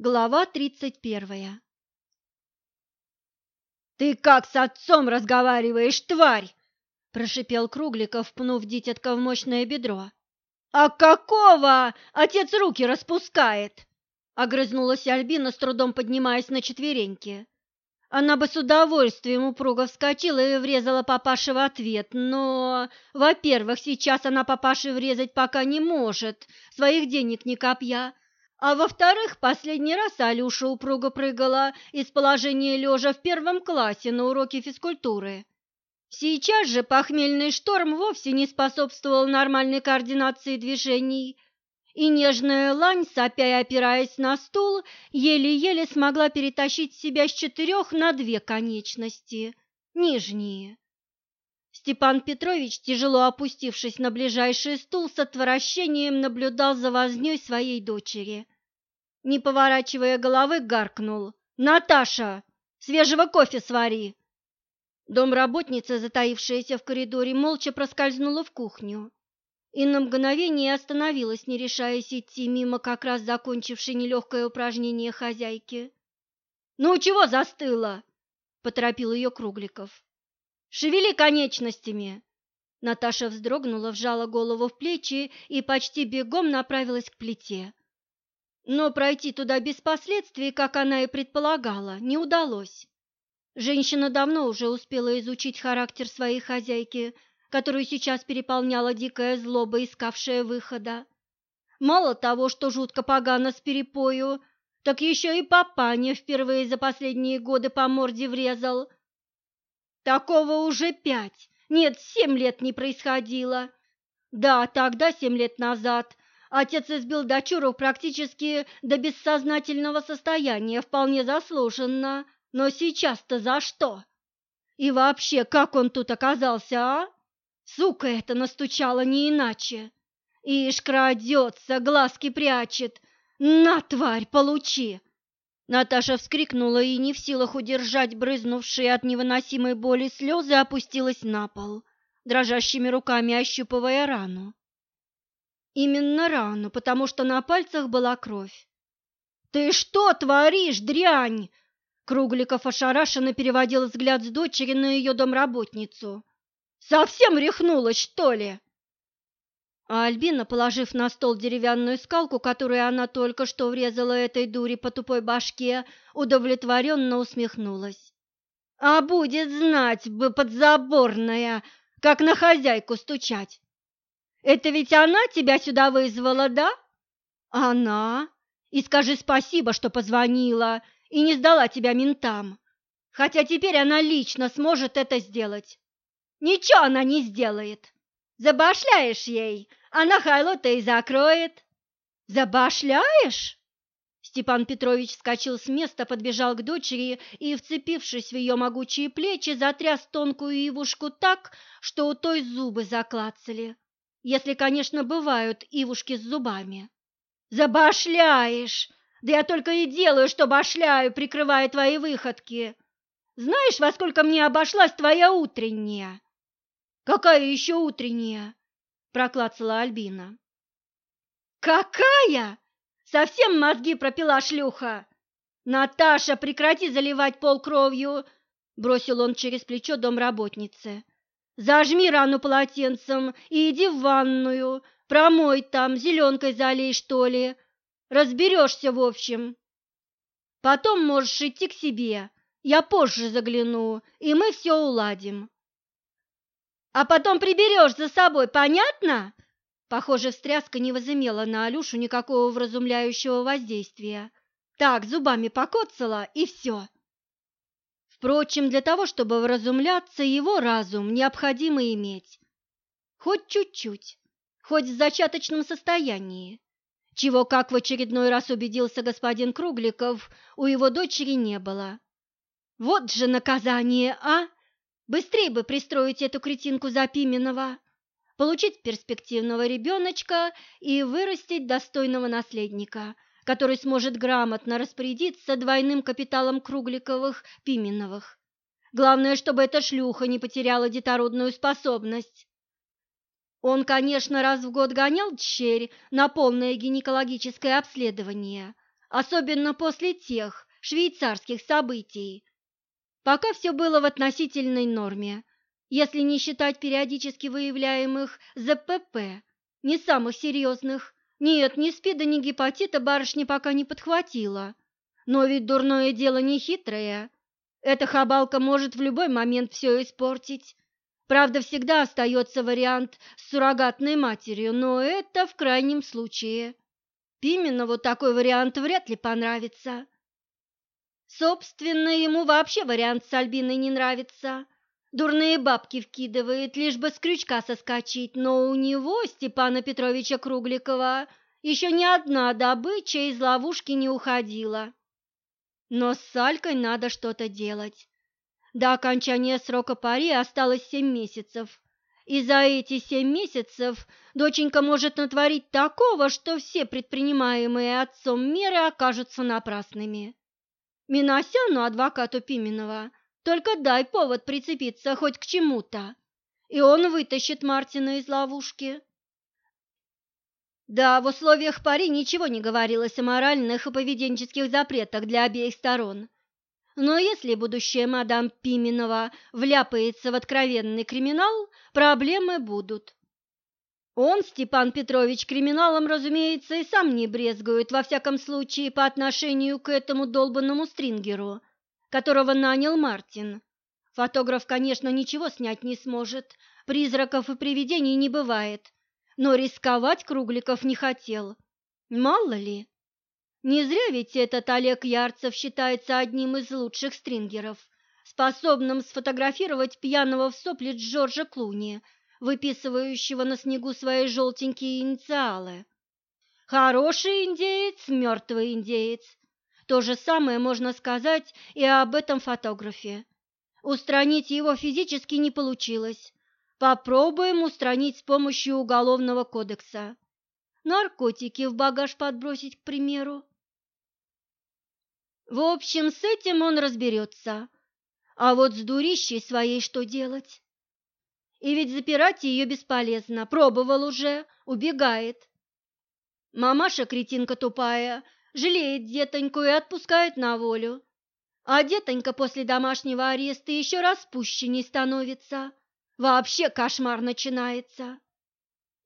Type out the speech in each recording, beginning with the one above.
Глава тридцать первая «Ты как с отцом разговариваешь, тварь!» – прошипел Кругликов, пнув дитятка в мощное бедро. «А какого? Отец руки распускает!» – огрызнулась Альбина, с трудом поднимаясь на четвереньки. Она бы с удовольствием упруго вскочила и врезала папаше в ответ, но, во-первых, сейчас она папаше врезать пока не может, своих денег ни копья, а во-вторых, последний раз Алюша упруго прыгала из положения лежа в первом классе на уроке физкультуры. Сейчас же похмельный шторм вовсе не способствовал нормальной координации движений – и нежная лань, сопя и опираясь на стул, еле-еле смогла перетащить себя с четырех на две конечности, нижние. Степан Петрович, тяжело опустившись на ближайший стул, с отвращением наблюдал за вознёй своей дочери. Не поворачивая головы, гаркнул. «Наташа, свежего кофе свари!» Домработница, затаившаяся в коридоре, молча проскользнула в кухню и на мгновение остановилась, не решаясь идти мимо как раз закончившей нелегкое упражнение хозяйки. «Ну, чего застыла?» – поторопил ее Кругликов. «Шевели конечностями!» Наташа вздрогнула, вжала голову в плечи и почти бегом направилась к плите. Но пройти туда без последствий, как она и предполагала, не удалось. Женщина давно уже успела изучить характер своей хозяйки – которую сейчас переполняла дикая злоба, искавшая выхода. Мало того, что жутко погано с перепою, так еще и папаня впервые за последние годы по морде врезал. Такого уже пять, нет, семь лет не происходило. Да, тогда, семь лет назад, отец избил дочуру практически до бессознательного состояния, вполне заслуженно. Но сейчас-то за что? И вообще, как он тут оказался, а? Сука эта настучала не иначе. Ишь, крадется, глазки прячет. На, тварь, получи!» Наташа вскрикнула и, не в силах удержать брызнувшие от невыносимой боли слезы, опустилась на пол, дрожащими руками ощупывая рану. Именно рану, потому что на пальцах была кровь. «Ты что творишь, дрянь?» Кругликов ошарашенно переводил взгляд с дочери на ее домработницу. Совсем рехнулась, что ли?» А Альбина, положив на стол деревянную скалку, которую она только что врезала этой дуре по тупой башке, удовлетворенно усмехнулась. «А будет знать бы подзаборная, как на хозяйку стучать! Это ведь она тебя сюда вызвала, да?» «Она? И скажи спасибо, что позвонила и не сдала тебя ментам, хотя теперь она лично сможет это сделать. Ничего она не сделает. Забашляешь ей, она хайло-то и закроет. Забашляешь? Степан Петрович вскочил с места, подбежал к дочери и, вцепившись в ее могучие плечи, затряс тонкую ивушку так, что у той зубы заклацали. Если, конечно, бывают ивушки с зубами. «Забашляешь! Да я только и делаю, что башляю, прикрывая твои выходки. Знаешь, во сколько мне обошлась твоя утренняя?» «Какая еще утренняя?» – проклацала Альбина. «Какая? Совсем мозги пропила шлюха!» «Наташа, прекрати заливать пол кровью!» – бросил он через плечо домработнице. «Зажми рану полотенцем и иди в ванную, промой там, зеленкой залей, что ли. Разберешься, в общем. Потом можешь идти к себе, я позже загляну, и мы все уладим» а потом приберешь за собой, понятно?» Похоже, встряска не возымела на Алюшу никакого вразумляющего воздействия. Так, зубами покоцала, и все. Впрочем, для того, чтобы вразумляться, его разум необходимо иметь. Хоть чуть-чуть, хоть в зачаточном состоянии. Чего, как в очередной раз убедился господин Кругликов, у его дочери не было. Вот же наказание, а! Быстрее бы пристроить эту кретинку за Пименова, получить перспективного ребеночка и вырастить достойного наследника, который сможет грамотно распорядиться двойным капиталом Кругликовых Пименовых. Главное, чтобы эта шлюха не потеряла детородную способность. Он, конечно, раз в год гонял дщерь на полное гинекологическое обследование, особенно после тех швейцарских событий. Пока все было в относительной норме, если не считать периодически выявляемых ЗПП, не самых серьезных. Нет, ни спида, ни гепатита барышня пока не подхватила. Но ведь дурное дело не хитрое. Эта хабалка может в любой момент все испортить. Правда, всегда остается вариант с суррогатной матерью, но это в крайнем случае. Пименову такой вариант вряд ли понравится. Собственно, ему вообще вариант с Альбиной не нравится. Дурные бабки вкидывает, лишь бы с крючка соскочить, но у него, Степана Петровича Кругликова, еще ни одна добыча из ловушки не уходила. Но с Салькой надо что-то делать. До окончания срока пари осталось семь месяцев, и за эти семь месяцев доченька может натворить такого, что все предпринимаемые отцом меры окажутся напрасными. Миносяну, адвокату Пименова, только дай повод прицепиться хоть к чему-то, и он вытащит Мартина из ловушки. Да, в условиях пари ничего не говорилось о моральных и поведенческих запретах для обеих сторон. Но если будущая мадам Пименова вляпается в откровенный криминал, проблемы будут. Он, Степан Петрович, криминалом, разумеется, и сам не брезгует, во всяком случае, по отношению к этому долбанному стрингеру, которого нанял Мартин. Фотограф, конечно, ничего снять не сможет, призраков и привидений не бывает, но рисковать Кругликов не хотел. Мало ли. Не зря ведь этот Олег Ярцев считается одним из лучших стрингеров, способным сфотографировать пьяного в сопли Джорджа Клуни – выписывающего на снегу свои желтенькие инициалы. Хороший индеец, мертвый индеец. То же самое можно сказать и об этом фотографе. Устранить его физически не получилось. Попробуем устранить с помощью уголовного кодекса. Наркотики в багаж подбросить, к примеру. В общем, с этим он разберется. А вот с дурищей своей что делать? И ведь запирать ее бесполезно, пробовал уже, убегает. Мамаша, кретинка тупая, жалеет детоньку и отпускает на волю. А детонька после домашнего ареста еще распущенней становится. Вообще кошмар начинается.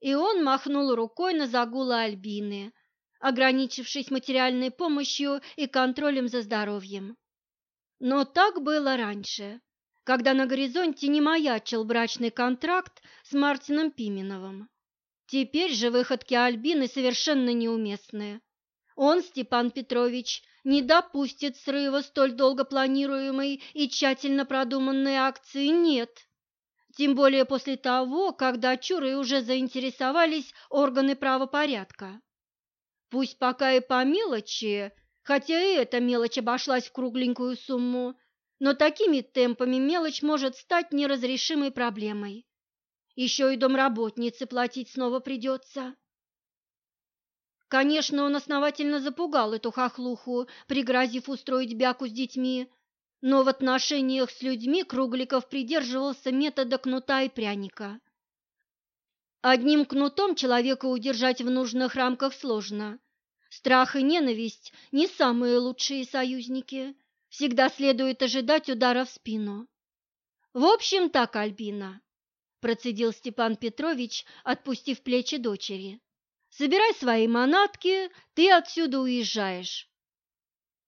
И он махнул рукой на загулы Альбины, ограничившись материальной помощью и контролем за здоровьем. Но так было раньше когда на горизонте не маячил брачный контракт с Мартином Пименовым. Теперь же выходки Альбины совершенно неуместные. Он, Степан Петрович, не допустит срыва столь долго планируемой и тщательно продуманной акции «нет». Тем более после того, когда чуры уже заинтересовались органы правопорядка. Пусть пока и по мелочи, хотя и эта мелочь обошлась в кругленькую сумму, но такими темпами мелочь может стать неразрешимой проблемой. Еще и домработнице платить снова придется. Конечно, он основательно запугал эту хохлуху, пригрозив устроить бяку с детьми, но в отношениях с людьми Кругликов придерживался метода кнута и пряника. Одним кнутом человека удержать в нужных рамках сложно. Страх и ненависть – не самые лучшие союзники – всегда следует ожидать удара в спину. В общем, так, Альбина, процедил Степан Петрович, отпустив плечи дочери. Собирай свои манатки, ты отсюда уезжаешь.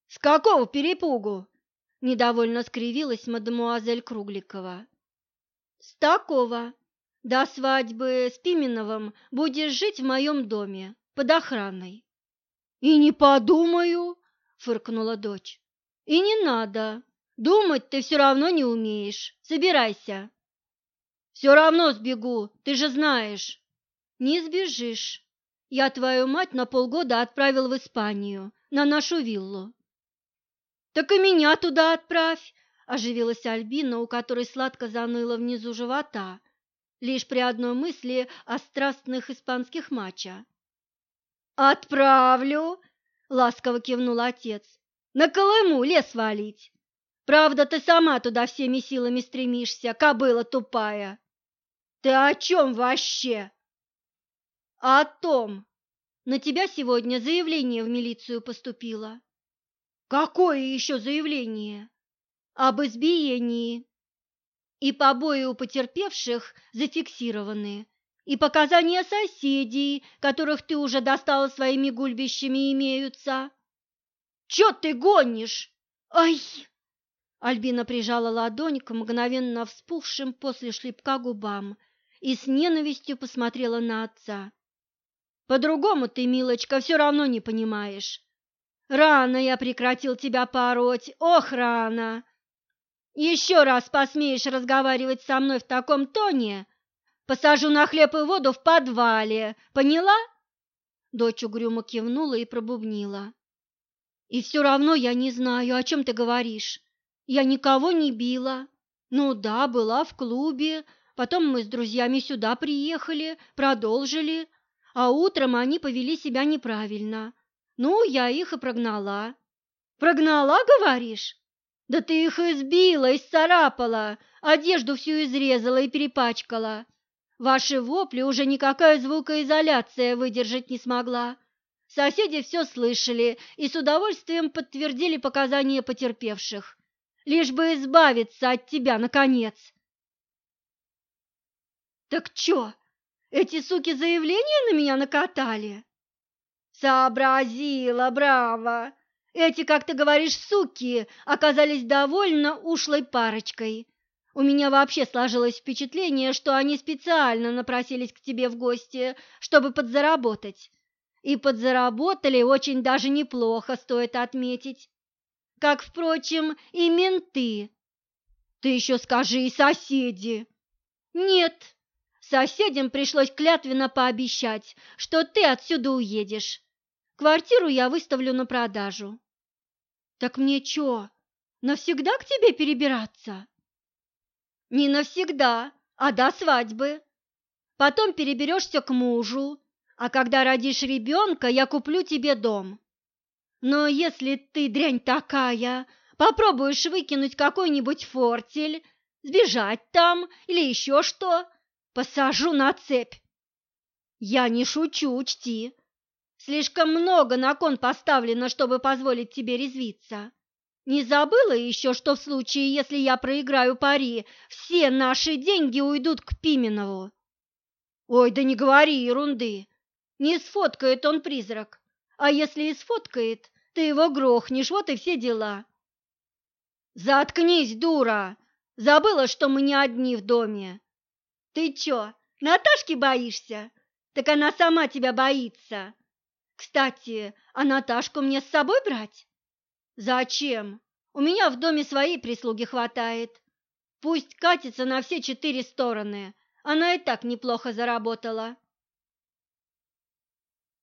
С какого перепугу? недовольно скривилась мадемуазель Кругликова. С такого. До свадьбы с Пименовым будешь жить в моем доме под охраной. И не подумаю, фыркнула дочь. И не надо. Думать ты все равно не умеешь. Собирайся. Все равно сбегу, ты же знаешь. Не сбежишь. Я твою мать на полгода отправил в Испанию, на нашу виллу. Так и меня туда отправь, оживилась Альбина, у которой сладко заныло внизу живота, лишь при одной мысли о страстных испанских матчах. «Отправлю!» — ласково кивнул отец. На Колыму лес валить. Правда, ты сама туда всеми силами стремишься, кобыла тупая. Ты о чем вообще? О том, На тебя сегодня заявление в милицию поступило. Какое еще заявление? Об избиении. И побои у потерпевших зафиксированы, и показания соседей, которых ты уже достала своими гульбищами, имеются. Чё ты гонишь? Ай! Альбина прижала ладонь к мгновенно вспухшим после шлепка губам и с ненавистью посмотрела на отца. По-другому ты, милочка, все равно не понимаешь. Рано я прекратил тебя пороть, ох, рано! Еще раз посмеешь разговаривать со мной в таком тоне, посажу на хлеб и воду в подвале, поняла?» Дочь угрюмо кивнула и пробубнила. «И все равно я не знаю, о чем ты говоришь. Я никого не била. Ну да, была в клубе, потом мы с друзьями сюда приехали, продолжили, а утром они повели себя неправильно. Ну, я их и прогнала». «Прогнала, говоришь?» Да ты их избила, исцарапала, одежду всю изрезала и перепачкала. Ваши вопли уже никакая звукоизоляция выдержать не смогла. Соседи все слышали и с удовольствием подтвердили показания потерпевших, лишь бы избавиться от тебя, наконец. Так чё, эти суки заявления на меня накатали? Сообразила, браво! Эти, как ты говоришь, суки оказались довольно ушлой парочкой. У меня вообще сложилось впечатление, что они специально напросились к тебе в гости, чтобы подзаработать. И подзаработали очень даже неплохо, стоит отметить. Как, впрочем, и менты. Ты еще скажи, и соседи. Нет, соседям пришлось клятвенно пообещать, что ты отсюда уедешь. Квартиру я выставлю на продажу. Так мне чё, навсегда к тебе перебираться? Не навсегда, а до свадьбы. Потом переберешься к мужу, а когда родишь ребенка, я куплю тебе дом. Но если ты, дрянь такая, попробуешь выкинуть какой-нибудь фортель, сбежать там или еще что, посажу на цепь. Я не шучу, учти. Слишком много на кон поставлено, чтобы позволить тебе резвиться. Не забыла еще, что в случае, если я проиграю пари, все наши деньги уйдут к Пименову? Ой, да не говори ерунды. Не сфоткает он призрак. А если и сфоткает, ты его грохнешь, вот и все дела. Заткнись, дура! Забыла, что мы не одни в доме. Ты чё, Наташки боишься? Так она сама тебя боится. Кстати, а Наташку мне с собой брать? Зачем? У меня в доме своей прислуги хватает. Пусть катится на все четыре стороны. Она и так неплохо заработала.